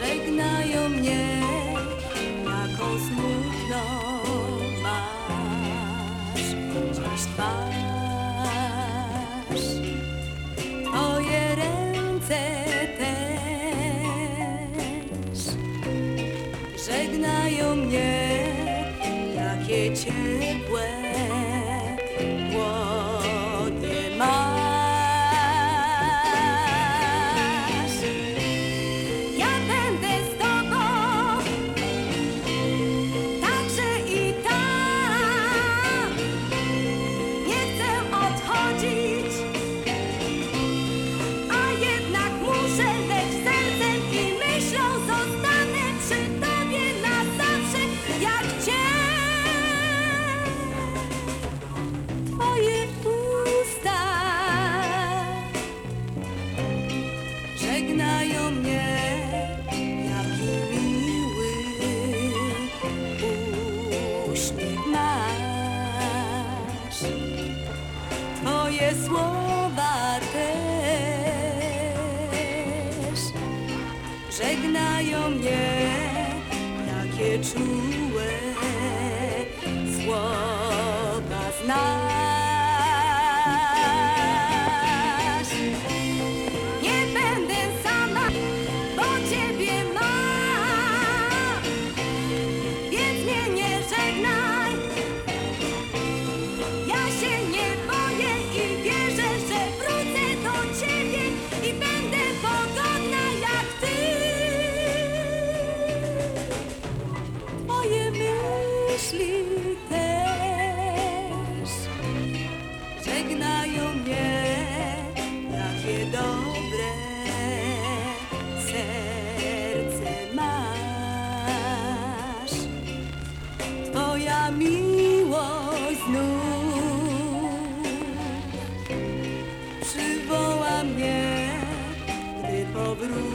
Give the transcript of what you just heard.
żegnają mnie taką smutną masz dziś twarz. Twoje ręce też żegnają mnie takie ciepłe. Twoje słowa też żegnają mnie, jakie czułe słowa myśli też żegnają mnie, jakie dobre serce masz. Twoja miłość znów przywoła mnie, gdy powrócę